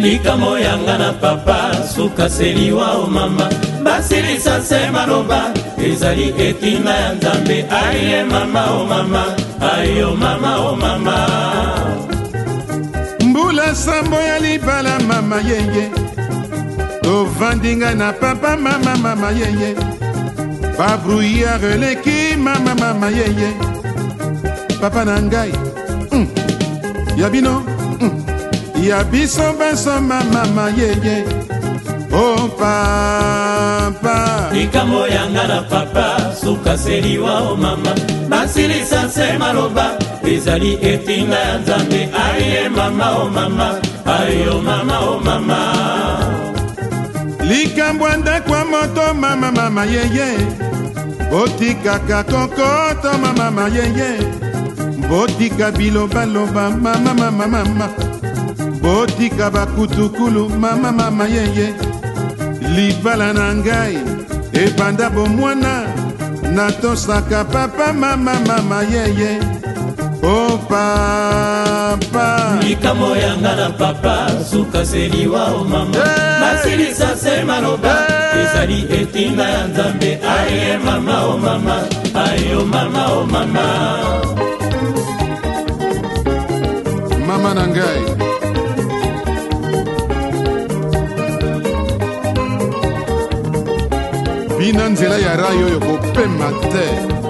likambo yanga na papa sukaseliwa o mama basilisa se maloba ezali etinda ya nzambe aye mama o mama ayo mama o mama mbula nsambo ya libala mama yeye tovandinga na papa mama mama yeye babruyare eleki mama mama yeye papa na ngai mm. ya bino mm. ya biso basoma mama yeye o papa likambo yanga na papa sukaseliwa o mama basilisa nse maloba ezali etinga ya nzambe aye mama o mama ayo mama o mama likambo ya ndako ya moto mama mama yeye botikaka kokoto mama mama yeye botika bilobaloba mama mama mama botika bakutukulu mama mama yeye libala na ngai ebanda bomwana natosaka papa mama mama yeye o papa likambo yanga na papa sukaseliwa o mama basilisa se maloba ezali etinda ya nzambe aye mama o mama aye o mama o mama mama na ngai bino nzela ya rai oyo kopema te